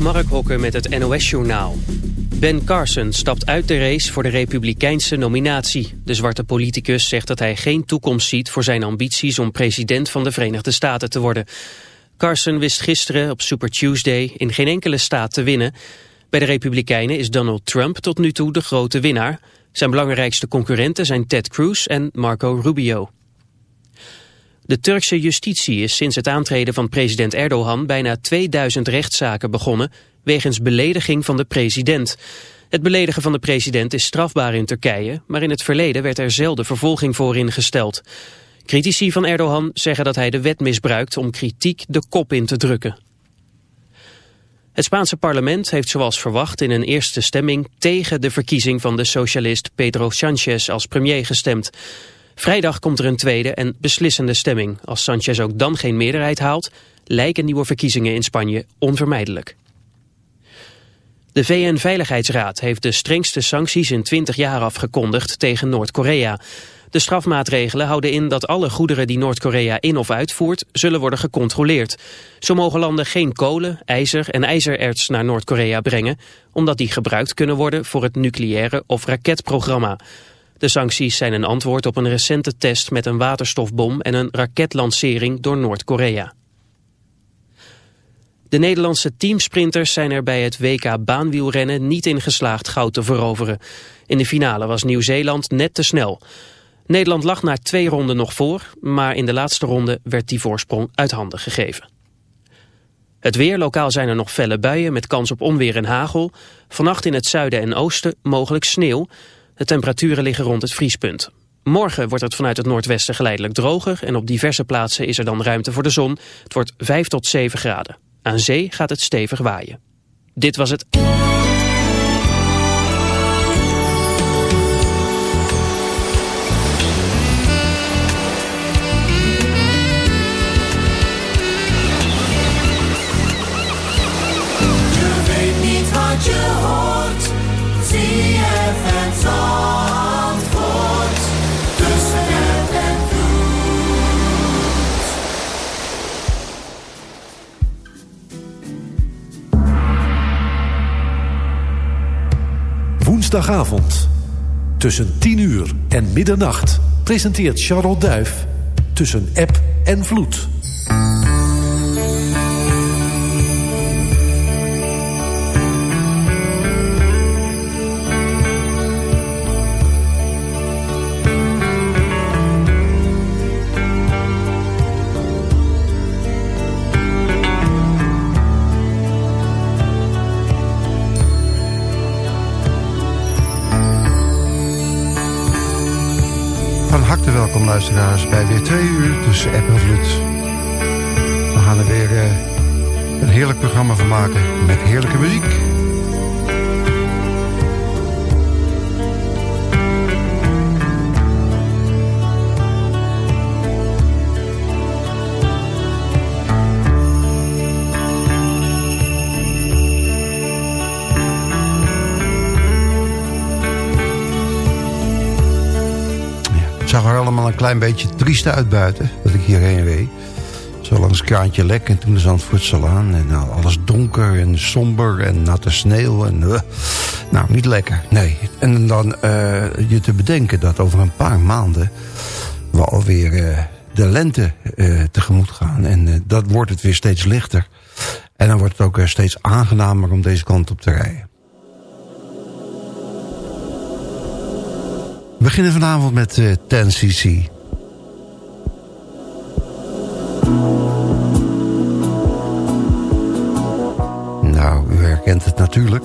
Mark Hokker met het NOS-journaal. Ben Carson stapt uit de race voor de republikeinse nominatie. De zwarte politicus zegt dat hij geen toekomst ziet voor zijn ambities om president van de Verenigde Staten te worden. Carson wist gisteren op Super Tuesday in geen enkele staat te winnen. Bij de republikeinen is Donald Trump tot nu toe de grote winnaar. Zijn belangrijkste concurrenten zijn Ted Cruz en Marco Rubio. De Turkse justitie is sinds het aantreden van president Erdogan bijna 2000 rechtszaken begonnen wegens belediging van de president. Het beledigen van de president is strafbaar in Turkije, maar in het verleden werd er zelden vervolging voor ingesteld. Critici van Erdogan zeggen dat hij de wet misbruikt om kritiek de kop in te drukken. Het Spaanse parlement heeft zoals verwacht in een eerste stemming tegen de verkiezing van de socialist Pedro Sánchez als premier gestemd. Vrijdag komt er een tweede en beslissende stemming. Als Sanchez ook dan geen meerderheid haalt, lijken nieuwe verkiezingen in Spanje onvermijdelijk. De VN-veiligheidsraad heeft de strengste sancties in 20 jaar afgekondigd tegen Noord-Korea. De strafmaatregelen houden in dat alle goederen die Noord-Korea in of uitvoert zullen worden gecontroleerd. Zo mogen landen geen kolen, ijzer en ijzererts naar Noord-Korea brengen, omdat die gebruikt kunnen worden voor het nucleaire of raketprogramma. De sancties zijn een antwoord op een recente test met een waterstofbom en een raketlancering door Noord-Korea. De Nederlandse teamsprinters zijn er bij het WK baanwielrennen niet in geslaagd goud te veroveren. In de finale was Nieuw-Zeeland net te snel. Nederland lag na twee ronden nog voor, maar in de laatste ronde werd die voorsprong uit handen gegeven. Het weer, lokaal zijn er nog felle buien met kans op onweer en hagel. Vannacht in het zuiden en oosten mogelijk sneeuw. De temperaturen liggen rond het vriespunt. Morgen wordt het vanuit het noordwesten geleidelijk droger en op diverse plaatsen is er dan ruimte voor de zon. Het wordt 5 tot 7 graden. Aan zee gaat het stevig waaien. Dit was het... Woensdagavond. Tussen 10 uur en middernacht presenteert Charlotte Duif... Tussen app en vloed. Welkom luisteraars bij weer twee uur tussen app en vloed. We gaan er weer uh, een heerlijk programma van maken met heerlijke muziek. Een klein beetje triest uit buiten, dat ik hierheen reed. Zo langs Kraantje Lek en toen de Zandvoortsalaan. En nou, alles donker en somber en natte sneeuw. En, uh, nou, niet lekker, nee. En dan uh, je te bedenken dat over een paar maanden... we alweer uh, de lente tegemoet gaan. En dat wordt het weer steeds lichter. En dan wordt het ook steeds aangenamer om deze kant op te rijden. We beginnen vanavond met uh, 10cc. Nou, u herkent het natuurlijk.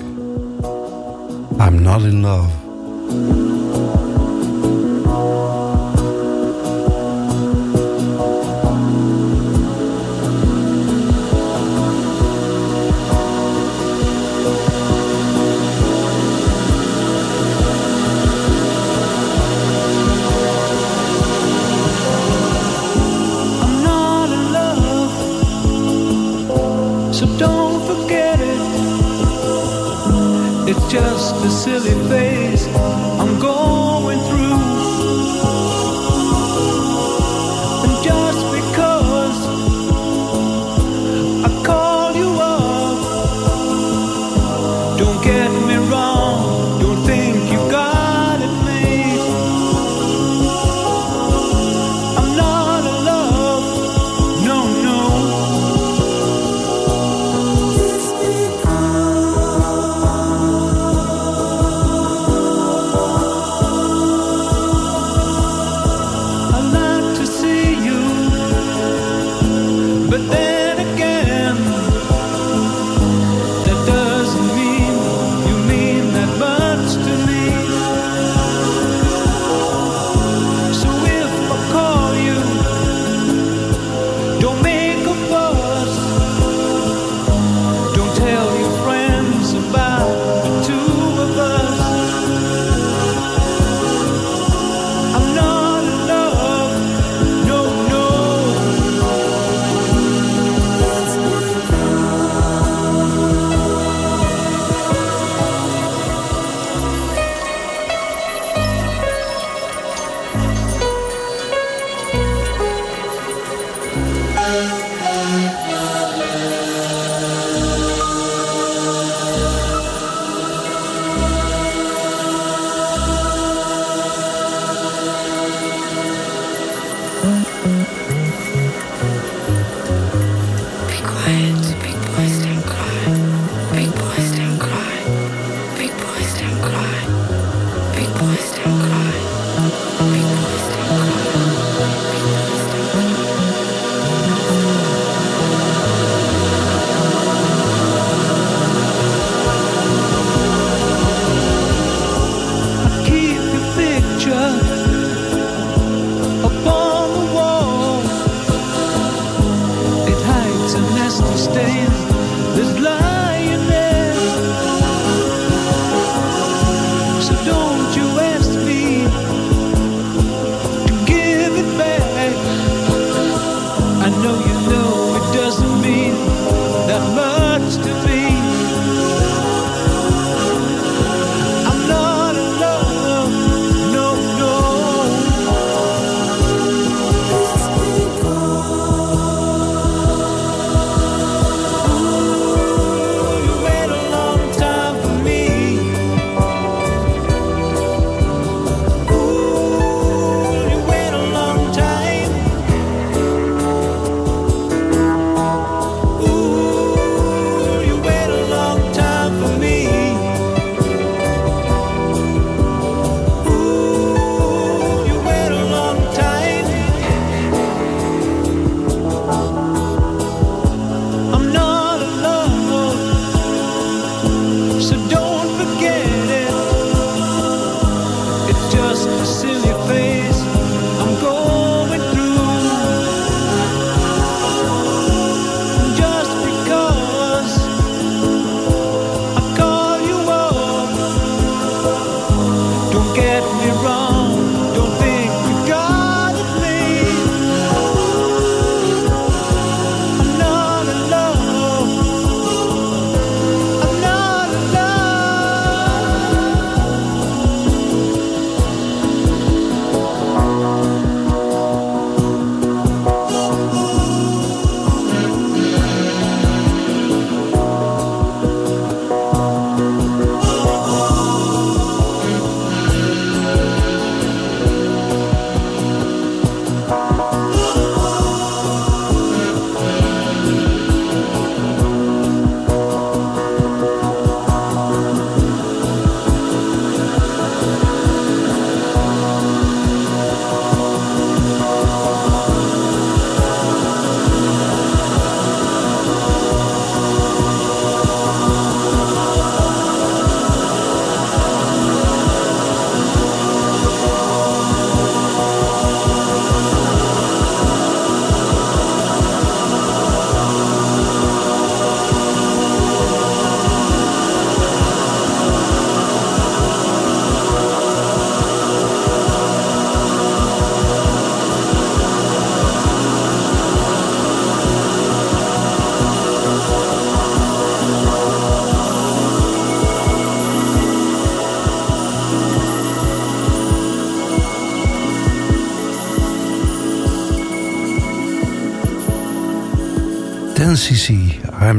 I'm not in love. silly thing.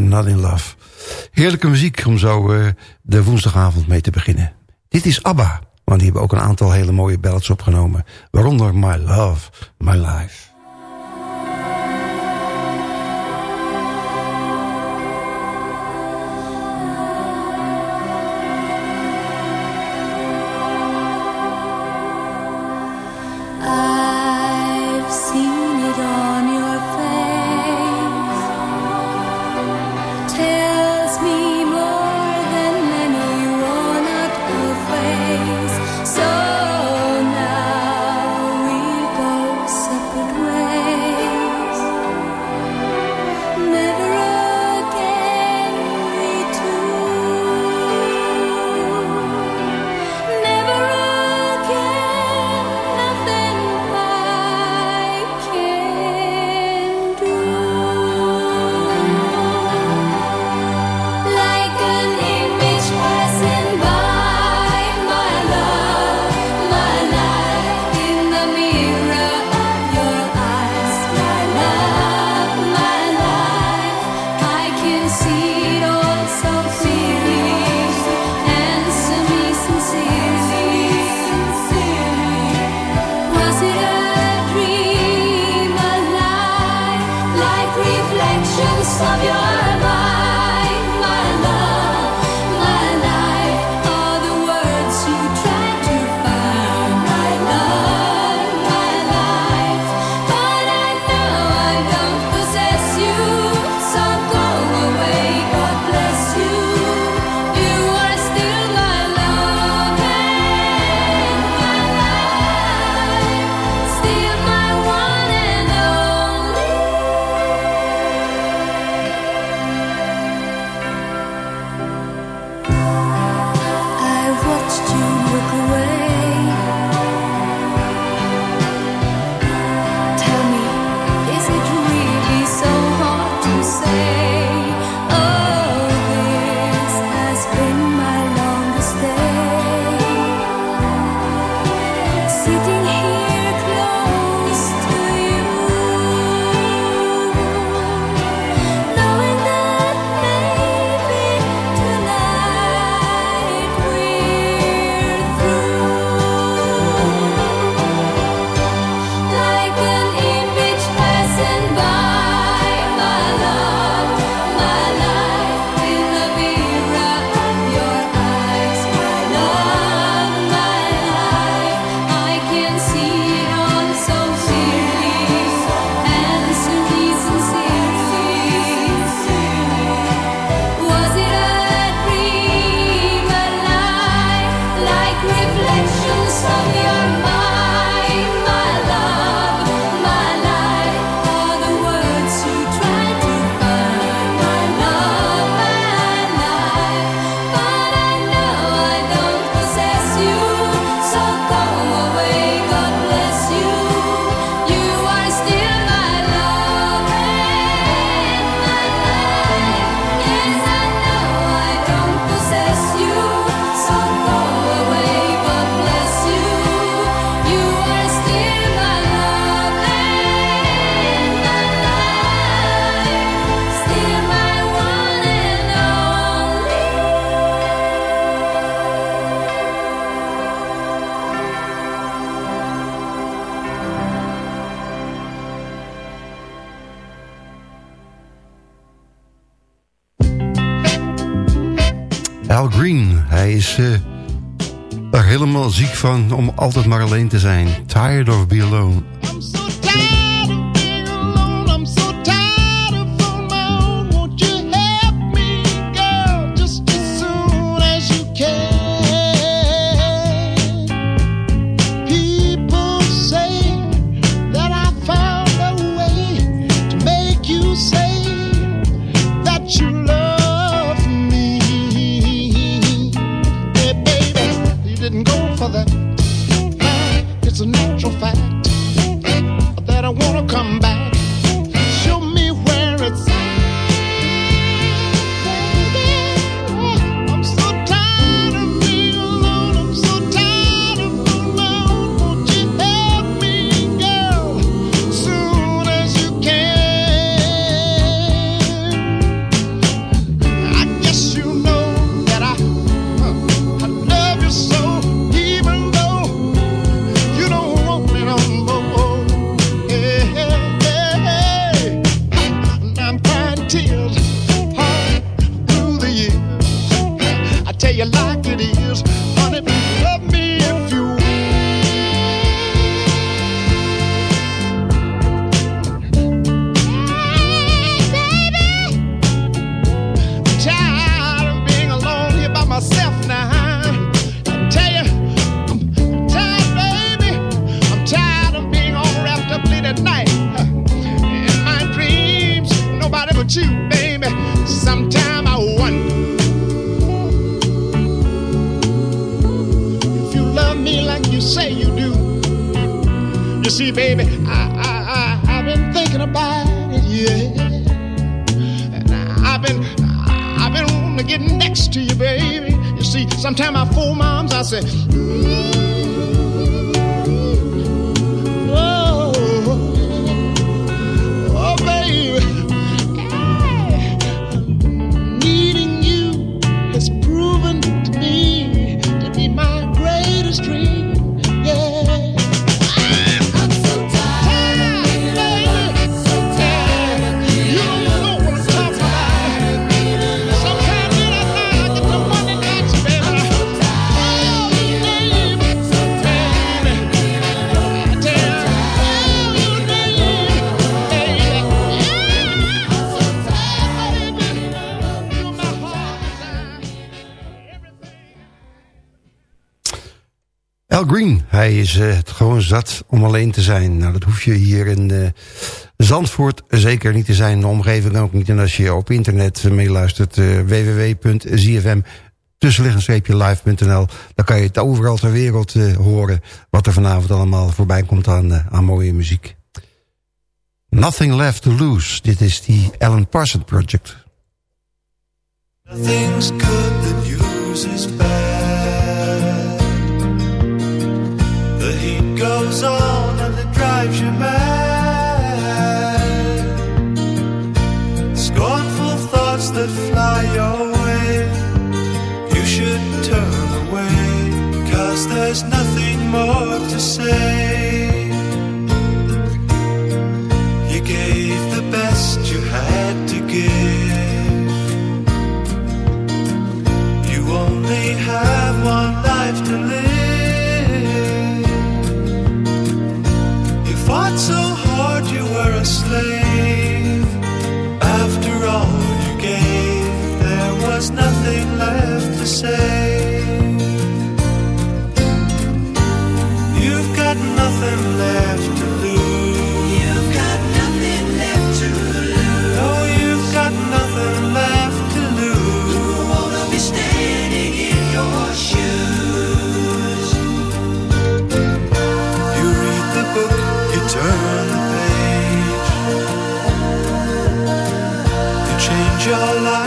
Not In Love. Heerlijke muziek om zo uh, de woensdagavond mee te beginnen. Dit is ABBA, want die hebben ook een aantal hele mooie ballads opgenomen. Waaronder My Love, My Life. Van om altijd maar alleen te zijn. Tired of be alone. Zat om alleen te zijn. Nou, dat hoef je hier in eh, Zandvoort zeker niet te zijn. De omgeving ook niet. En als je op internet meeluistert, uh, www.zfm tussenliggend-live.nl. Dan kan je het overal ter wereld eh, horen... wat er vanavond allemaal voorbij komt aan, eh, aan mooie muziek. Nothing Left to Lose. Dit is die Alan Parsons Project. Nothing's good that uses bad. Goes on and it drives you mad. Scornful thoughts that fly your way. You should turn away, cause there's nothing more to say. You gave the best you had to give. You only have one say. You've got nothing left to lose. You've got nothing left to lose. Oh, you've got nothing left to lose. Who wanna be standing in your shoes? You read the book, you turn the page. You change your life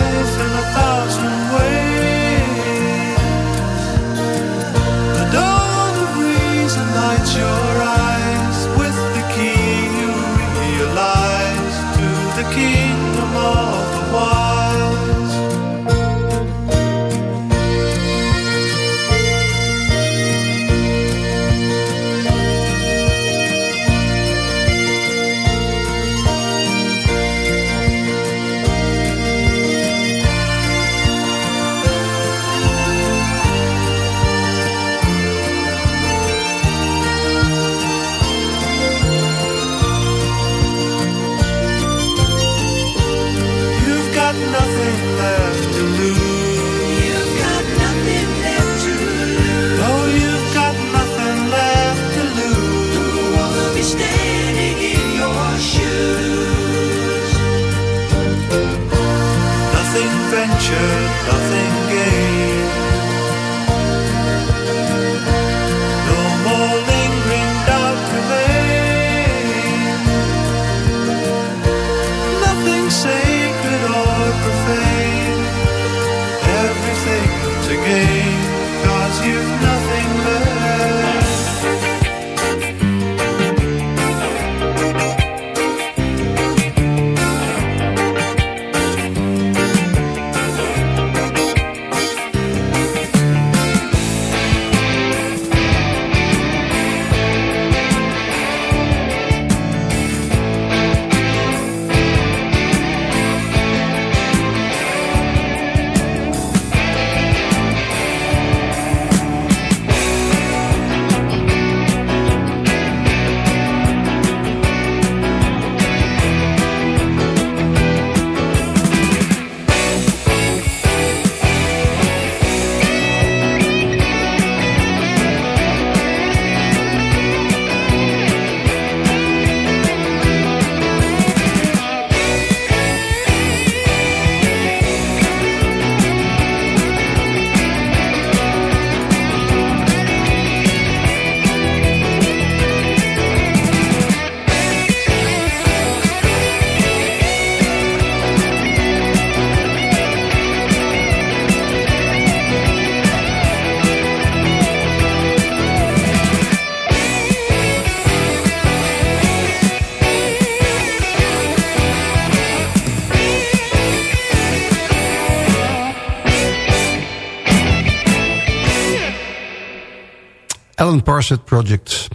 Project.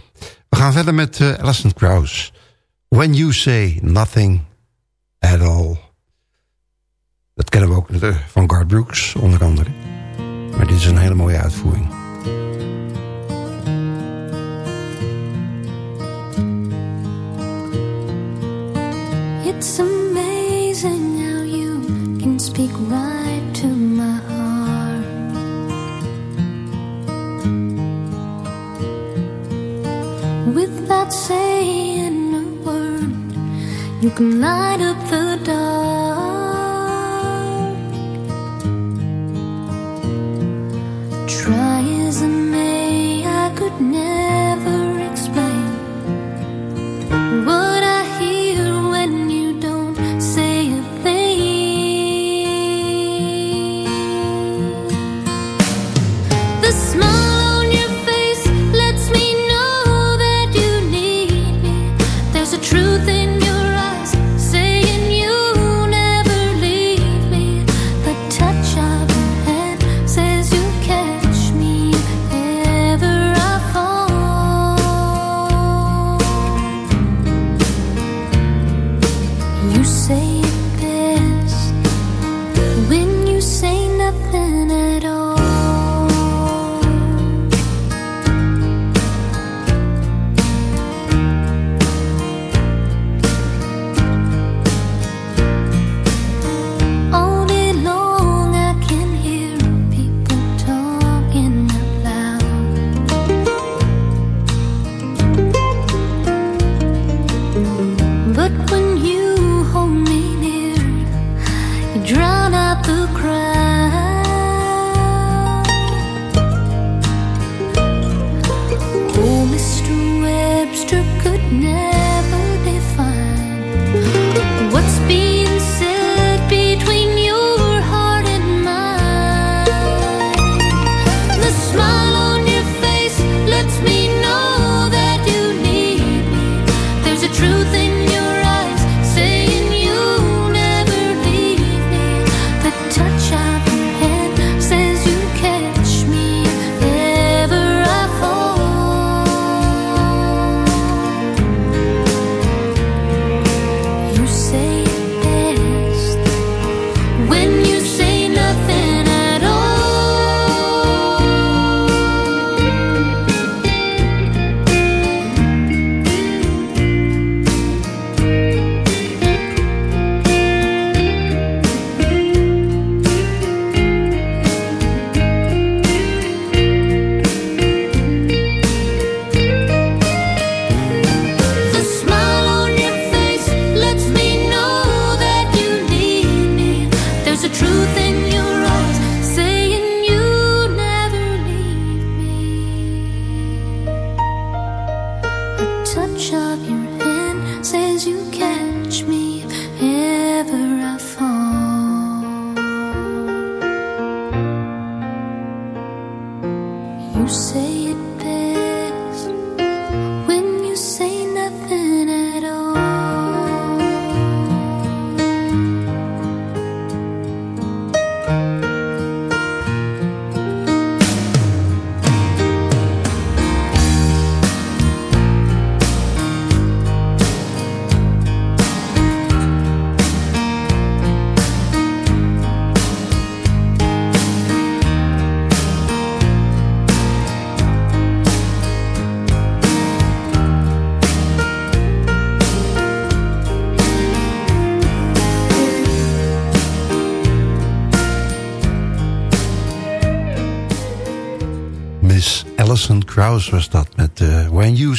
We gaan verder met uh, Alison Krauss. When You Say Nothing At All. Dat kennen we ook eh, van Garth Brooks, onder andere. Maar dit is een hele mooie uitvoering. It's You can light up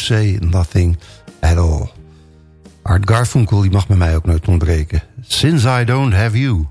say nothing at all. Art Garfunkel die mag bij mij ook nooit ontbreken. Since I don't have you.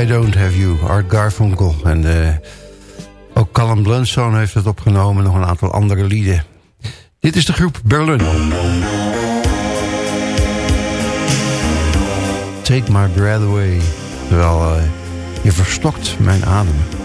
I Don't Have You, Art Garfunkel. En eh, ook Callum Blunstone heeft het opgenomen. Nog een aantal andere lieden. Dit is de groep Berlin. Take my breath away. Terwijl eh, je verstokt mijn adem.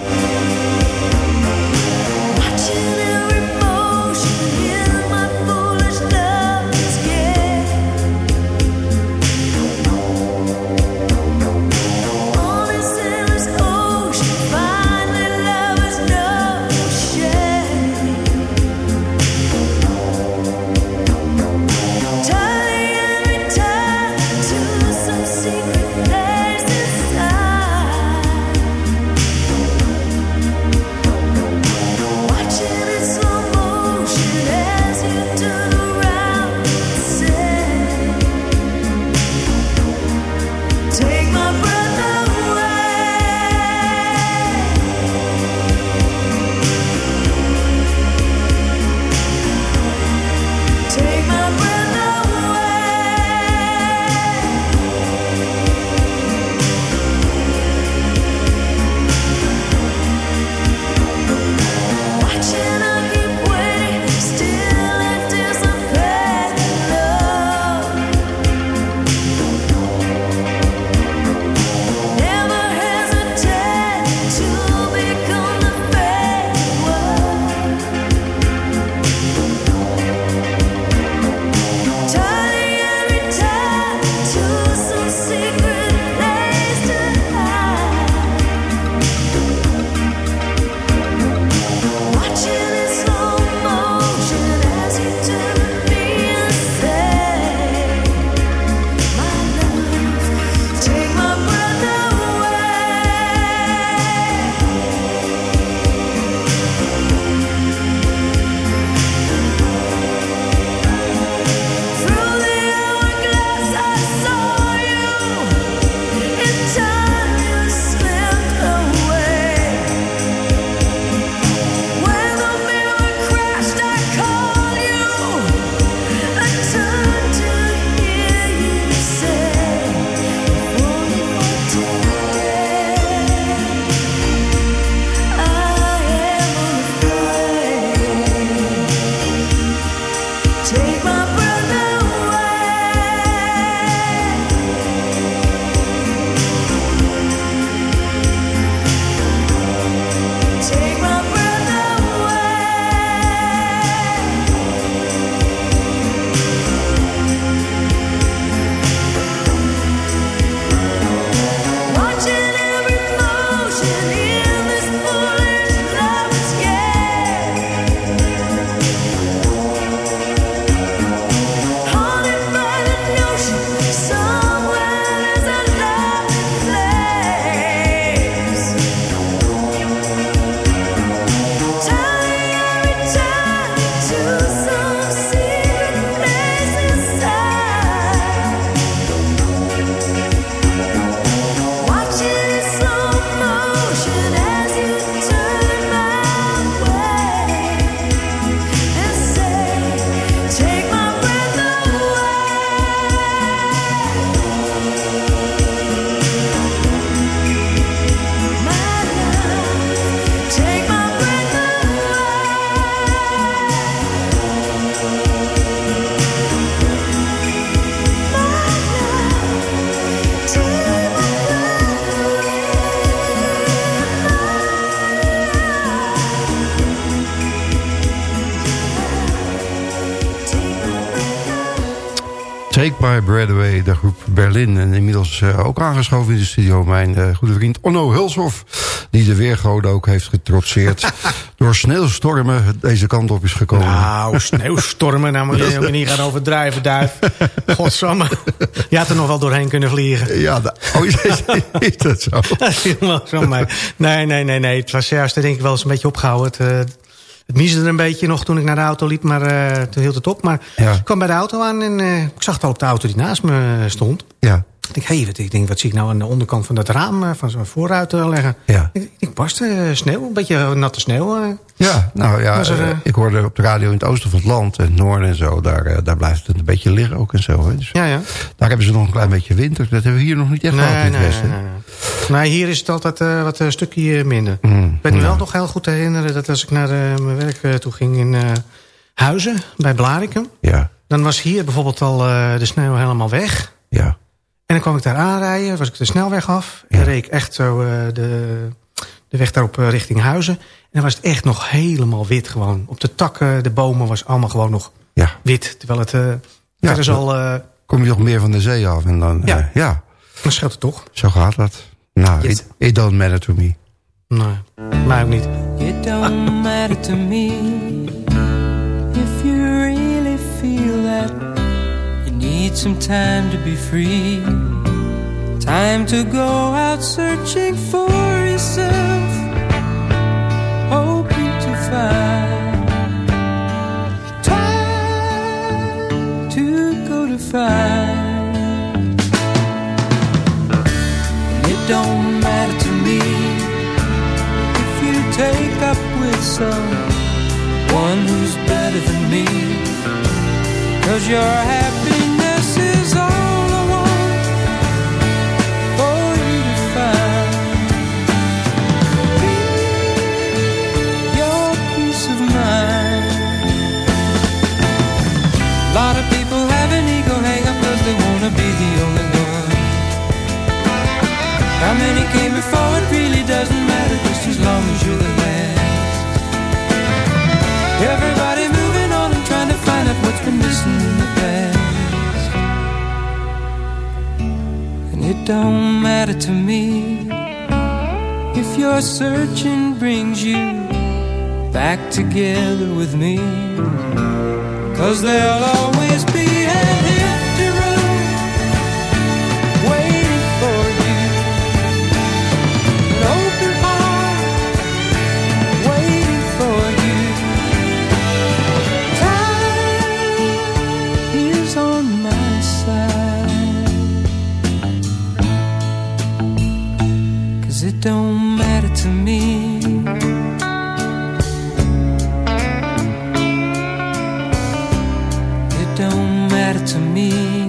Inmiddels uh, ook aangeschoven in de studio mijn uh, goede vriend Onno Hulshoff. Die de weergoden ook heeft getrotseerd. door sneeuwstormen deze kant op is gekomen. Nou, sneeuwstormen, nou moet je ook niet gaan overdrijven, duif. Godsamme. Je had er nog wel doorheen kunnen vliegen. Ja, oh, is dat zo? zo nee, nee, nee, nee. Het was juist, denk ik, wel eens een beetje opgehouden. Het, uh, het miesde een beetje nog toen ik naar de auto liep, maar uh, toen hield het op. Maar ja. ik kwam bij de auto aan en uh, ik zag het al op de auto die naast me stond. Ja. Ik denk, hey, wat, ik denk, wat zie ik nou aan de onderkant van dat raam uh, van zo'n voorruit leggen? Ja. Ik, ik barsten, sneeuw, een beetje natte sneeuw. ja, nou ja, er, ik hoorde op de radio in het oosten van het land, en het noorden en zo, daar, daar blijft het een beetje liggen ook en zo. Hè. Dus ja, ja. Daar hebben ze nog een klein beetje winter. Dat hebben we hier nog niet echt nee, gehad in het nee, westen. Nee, nee. nee, hier is het altijd uh, wat een stukje minder. Mm, ik ben me ja. wel nog heel goed te herinneren dat als ik naar uh, mijn werk uh, toe ging in Huizen, bij Blarikum. Ja. Dan was hier bijvoorbeeld al de sneeuw helemaal weg. Ja. En dan kwam ik daar aanrijden, was ik de snelweg af. En Ja. reed ik echt zo de, de weg daarop richting Huizen. En dan was het echt nog helemaal wit gewoon. Op de takken, de bomen was allemaal gewoon nog Ja. wit. Terwijl het Ja, verder zal... Uh, Kom je nog meer van de zee af en dan... Ja. Uh, ja, dan scheelt het toch? zo gaat dat. Nou, Yes. it, it don't matter to me. Nee, mij ook niet. It don't matter to me need some time to be free. Time to go out searching for yourself, hoping to find time to go to find. It don't matter to me if you take up with someone who's better than me. Cause your happiness many came before it really doesn't matter just as long as you're the last. Everybody moving on and trying to find out what's been missing in the past. And it don't matter to me if your searching brings you back together with me. Cause there'll always be to me.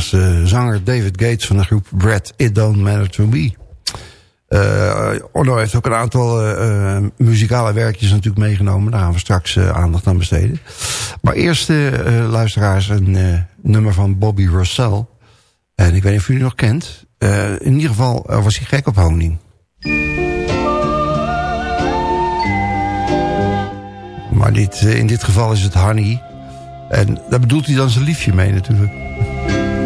Uh, zanger David Gates van de groep Brad It Don't Matter To Me. Uh, Orno heeft ook een aantal uh, muzikale werkjes natuurlijk meegenomen. Daar gaan we straks aandacht aan besteden. Maar eerst, luisteraars, een nummer van Bobby Russell. En ik weet niet of jullie nog kent. in ieder geval was hij gek op honing. Maar dit, in dit geval is het honey. En daar bedoelt hij dan zijn liefje mee natuurlijk.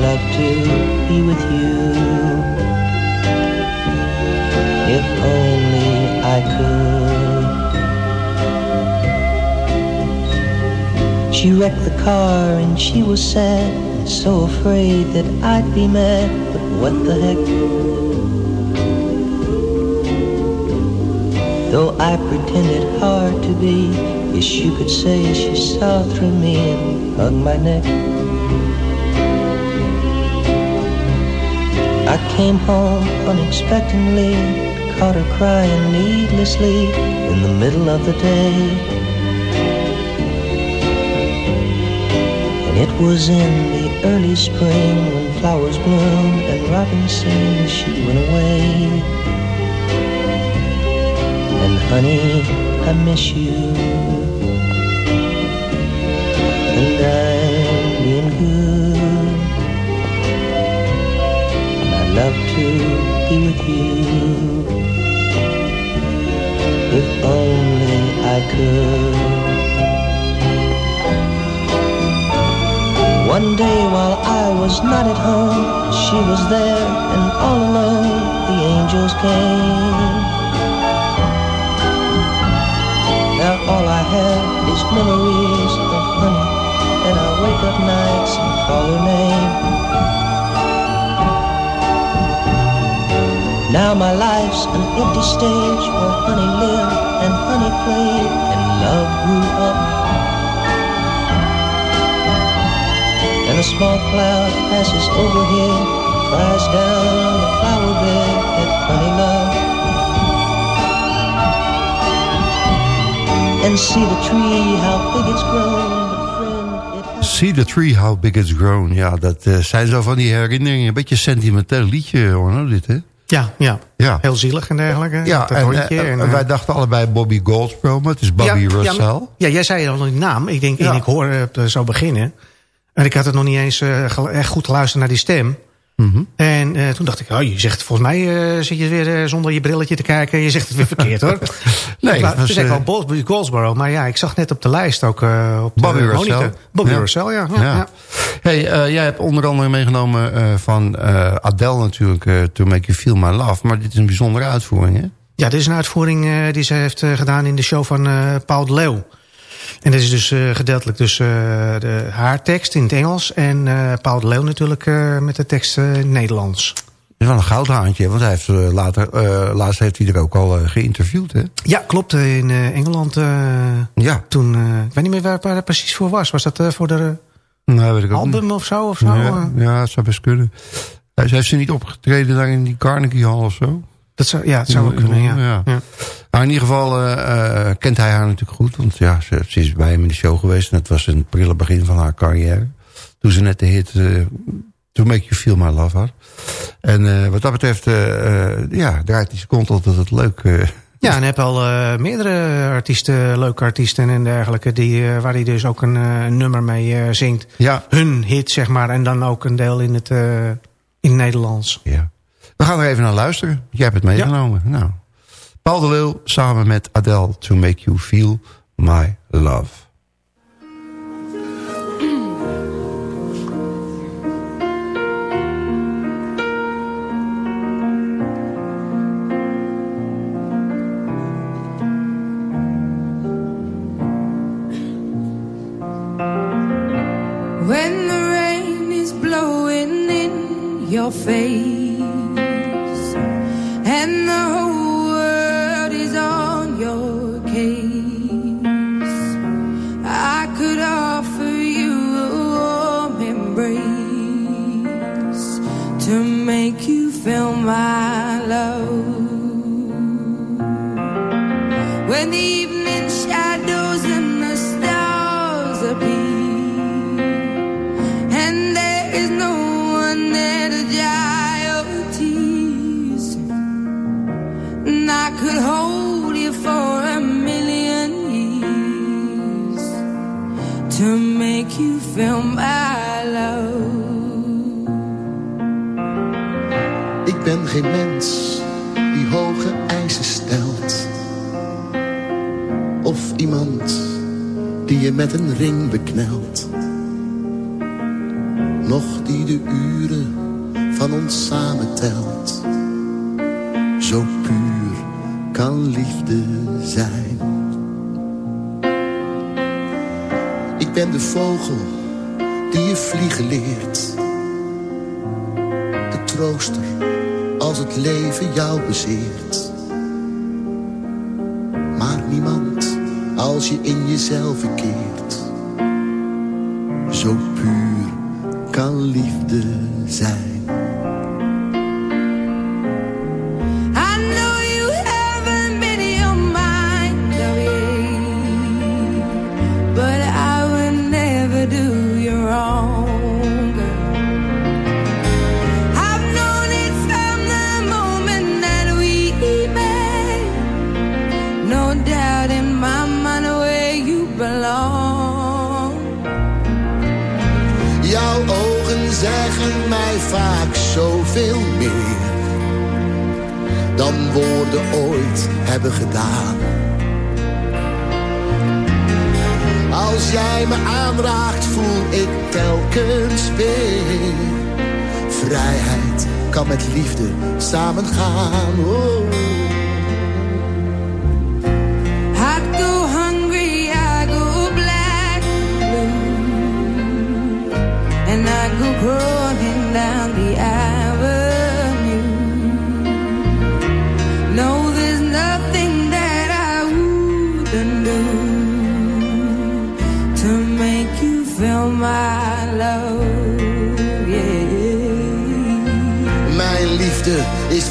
Love to be with you. If only I could. She wrecked the car and she was sad so afraid that I'd be mad. But what the heck? Though I pretended hard to be, yes, you could say she saw through me and hugged my neck. I came home unexpectedly, caught her crying needlessly in the middle of the day. And it was in the early spring when flowers bloom and robins sing she went away. And honey, I miss you. Love to be with you. If only I could. One day while I was not at home, she was there and all alone the angels came. Now all I have is memories of honey, and I wake up nights and call her name. My life's an empty stage where honey lived and honey played and love grew up. And a small cloud passes overhead, flies down on the flower bed that honey loved. And see the tree, how big it's grown. See the tree, how big it's grown. Ja, dat eh, zijn zo van die herinneringen. Een beetje sentimenteel liedje, hoor, dit, hè? Ja, ja. Ja. heel zielig en dergelijke. Ja, en, eh, en, en eh, wij dachten allebei Bobby Goldsboro, maar het is Bobby ja, Russell. Ja, jij zei al die naam. Ik denk, en ik hoor het eh, zo beginnen. En ik had het nog niet eens eh, echt goed geluisterd naar die stem. Mhm. En eh, toen dacht ik, oh, je zegt volgens mij eh, zit je weer eh, zonder je brilletje te kijken. Je zegt het weer verkeerd hoor. Nee, wou- was, toen ik al Goldsboro. Maar ja, ik zag net op de lijst ook op de Bobby monitor. Russell. Bobby Ja. Russell, ja. ja. Hey, jij hebt onder andere meegenomen van Adele natuurlijk... To Make You Feel My Love. Maar dit is een bijzondere uitvoering, hè? Ja, dit is een uitvoering die ze heeft gedaan in de show van Paul de Leeuw. En dat is dus eh, gedeeltelijk dus, eh, de, haar tekst in het Engels... en eh, Paul de Leeuw natuurlijk met de tekst in het Nederlands. Dat is wel een goudhaantje, want hij heeft, later, laatst heeft hij er ook al geïnterviewd, hè? Ja, klopt. In Engeland Ja, toen... ik weet niet meer waar, waar het precies voor was. Was dat voor de nou weet ik album of zo? Of zo? Ja, ja, het zou best kunnen. Hij heeft ze niet opgetreden daar in die Carnegie Hall of zo? Dat zou, ja, het zou wel kunnen, ja. ja. in ieder geval eh, eh, kent hij haar natuurlijk goed. Want ja, ze, ze is bij hem in de show geweest. En het was een prille begin van haar carrière. Toen ze net de hit eh, To Make You Feel My Love had. En wat dat betreft, ja, draait die seconde altijd het leuk. Ja, en heb al meerdere artiesten, leuke artiesten en dergelijke... Die, waar hij dus ook een nummer mee zingt. ja, Hun hit, zeg maar. En dan ook een deel in het, in Nederlands. ja. We gaan er even naar luisteren. Jij hebt het meegenomen. Nou, Paul de Leeuw samen met Adele To Make You Feel My Love. kan liefde zijn. met liefde samen gaan. Oh.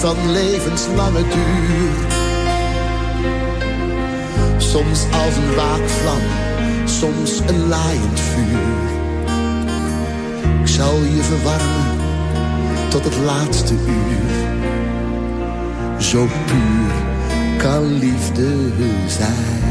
van levenslange duur. Soms als een waakvlam, soms een laaiend vuur. Ik zal je verwarmen tot het laatste uur. Zo puur kan liefde zijn.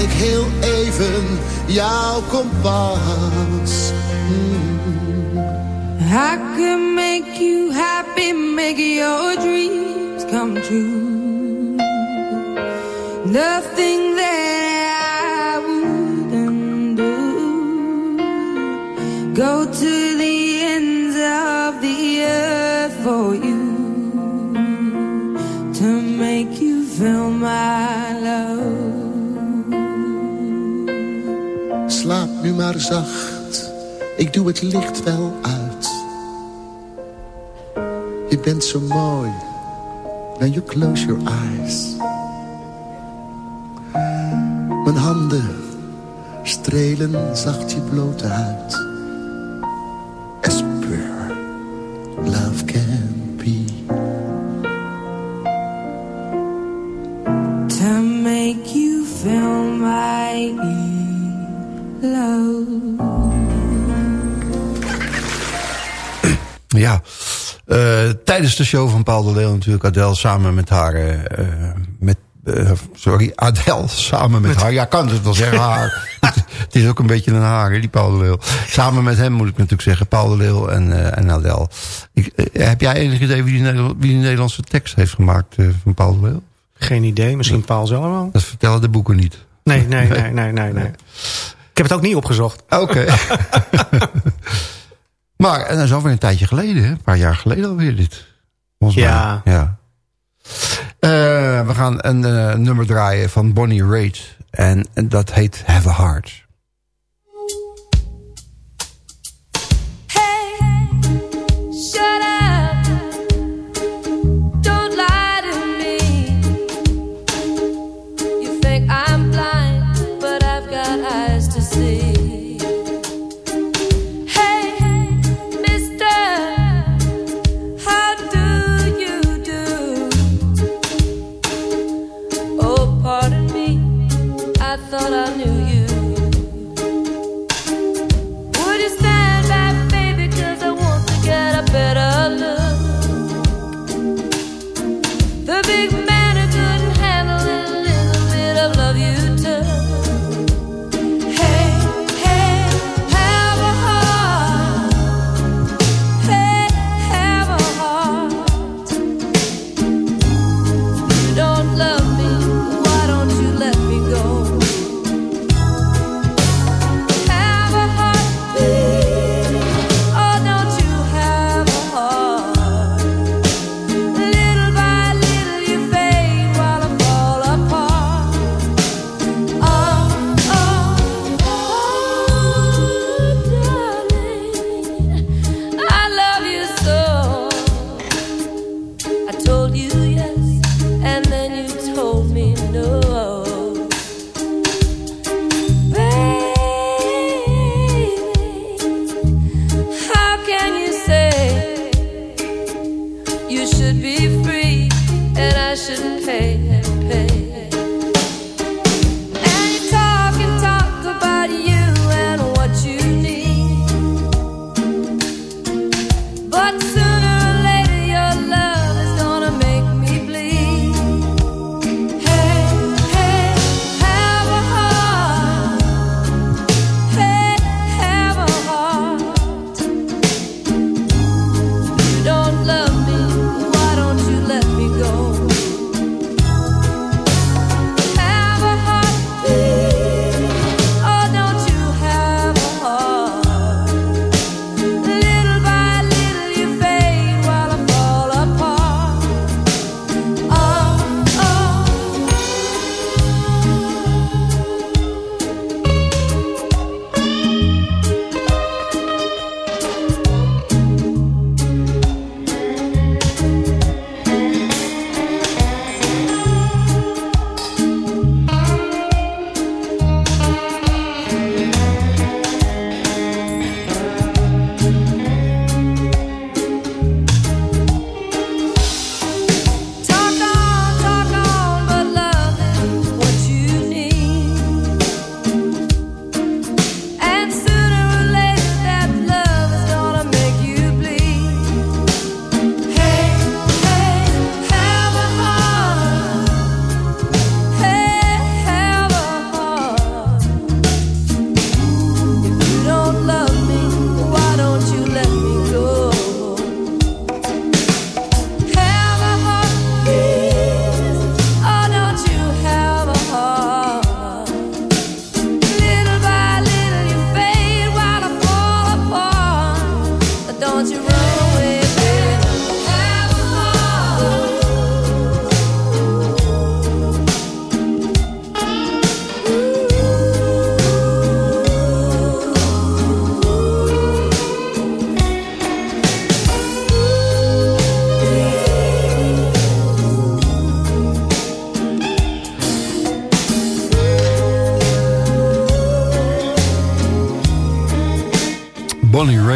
ik heel even jouw kompas. Mm. I could make you happy, make your dreams come true. zacht, ik doe het licht wel uit. Je bent zo mooi, now you close your eyes. Mijn handen strelen zacht je blote huid. Tijdens de show van Paul de Leeuw natuurlijk Adele samen met haar... eh, eh, met, eh, sorry, Adele samen met, haar. Ja, kan het wel zeggen, haar. het is ook een beetje een haar, die Paul de Leeuw. Samen met hem moet ik natuurlijk zeggen, Paul de Leeuw en, eh, en Adele. Ik, heb jij enig idee wie die Nederlandse tekst heeft gemaakt van Paul de Leeuw? Geen idee, misschien Paul zelf wel. Dat vertellen de boeken niet. Nee, nee, nee, nee, nee. nee. Ik heb het ook niet opgezocht. Oké. maar en dat is alweer een tijdje geleden, hè? een paar jaar geleden alweer dit. Volgens Ja. mij. ja. Eh, we gaan een eh, nummer draaien van Bonnie Raitt. En dat heet Have a Heart.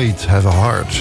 Raitt, Have a Heart.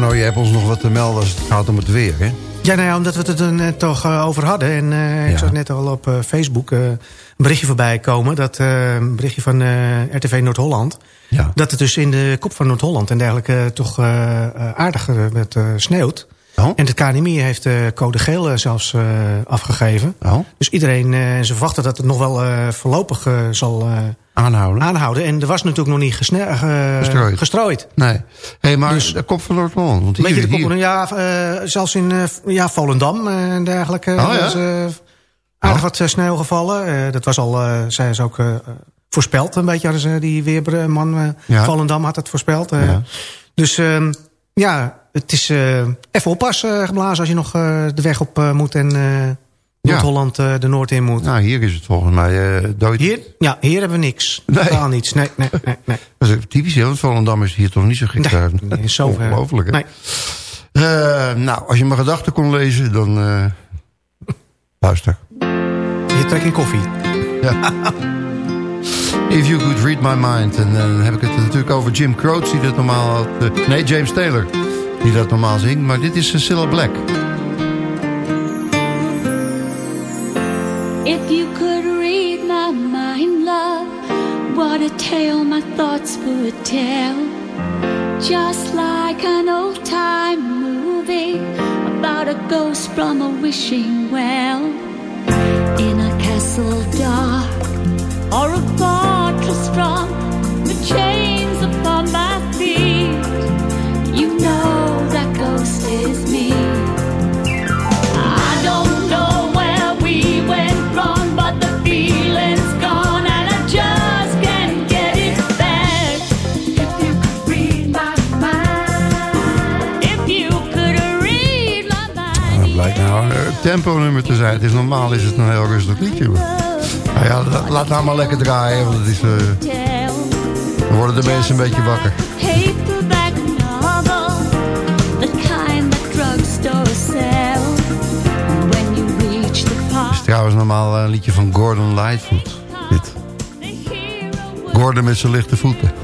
Nou, je hebt ons nog wat te melden als het gaat om het weer, hè? Ja, nou ja, omdat we het er net toch eh, over hadden. En eh, ik zag net al op eh, Facebook eh, een berichtje voorbij komen. Dat eh, een berichtje van eh, RTV Noord-Holland. Ja. Dat het dus in de kop van Noord-Holland en dergelijke eh, toch eh, eh, aardig eh, met, eh, sneeuwt. Oh. En het KNMI heeft eh, code geel eh, zelfs eh, afgegeven. Oh, Dus iedereen, ze verwachten dat het nog wel voorlopig zal aanhouden. aanhouden. En er was natuurlijk nog niet Gestrooid. gestrooid. Nee. hey, maar Dus- de kop van Noord-Holland. Want Weet hier, je, de hier, koppen, ja, zelfs in ja, Volendam en dergelijke. Oh, ja? aardig Oh. wat sneeuw gevallen. Dat was al, zij is ook voorspeld. Een beetje hadden ze die weerman eh Ja. Volendam had het voorspeld. Ja. Dus ehm, ja, het is eh, even oppassen eh, geblazen als je nog eh, de weg op moet en Noord-Holland de Noord in moet. Nou, hier is het volgens mij dood. Hier, ja, hier hebben we niks. Nee. Totaal niets. Nee, nee, nee. nee. Dat is typisch, hè, want Volendam is hier toch niet zo gek. Nee, nee, zo, Ongelooflijk, hè? nee. Nou, als je mijn gedachten kon lezen, dan... eh, luister. Je trekt in koffie. If you could read my mind. En dan heb ik het natuurlijk over Jim Croce, die dat normaal had... nee, James Taylor, die dat normaal zingt. Maar dit is Black. If you could read my mind, love, what a tale my thoughts would tell. Just like an old time movie about a ghost from a wishing well. In a castle dark or a fortress strong, with chains nou een tempo nummer te zijn. Het is normaal is het een heel rustig liedje. Maar, nou ja, la- laat nou maar lekker draaien, want het is, eh, dan worden de mensen een beetje wakker. Het is trouwens normaal een liedje van Gordon Lightfoot. Dit. Gordon met zijn lichte voeten.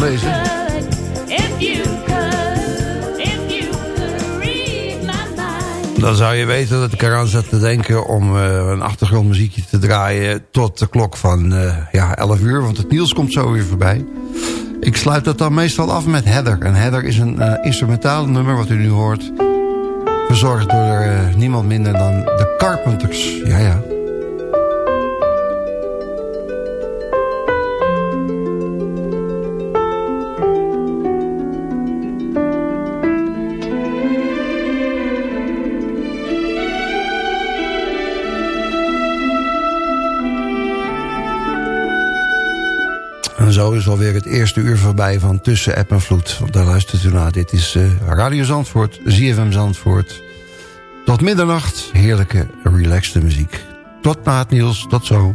mind. Dan zou je weten dat ik eraan zat te denken om eh, een achtergrondmuziekje te draaien tot de klok van eh, ja, 11 uur. Want het nieuws komt zo weer voorbij. Ik sluit dat dan meestal af met Heather. En Heather is een uh, instrumentale nummer wat u nu hoort. Verzorgd door niemand minder dan de Carpenters. Ja, ja. Is alweer het eerste uur voorbij van Tussen App en Vloed. Daar luistert u naar. Dit is uh, Radio Zandvoort, ZFM Zandvoort. Tot middernacht, heerlijke, relaxte muziek. Tot na het nieuws, tot zo.